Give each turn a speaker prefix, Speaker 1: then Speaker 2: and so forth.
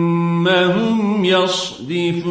Speaker 1: ثم هم يصدفون.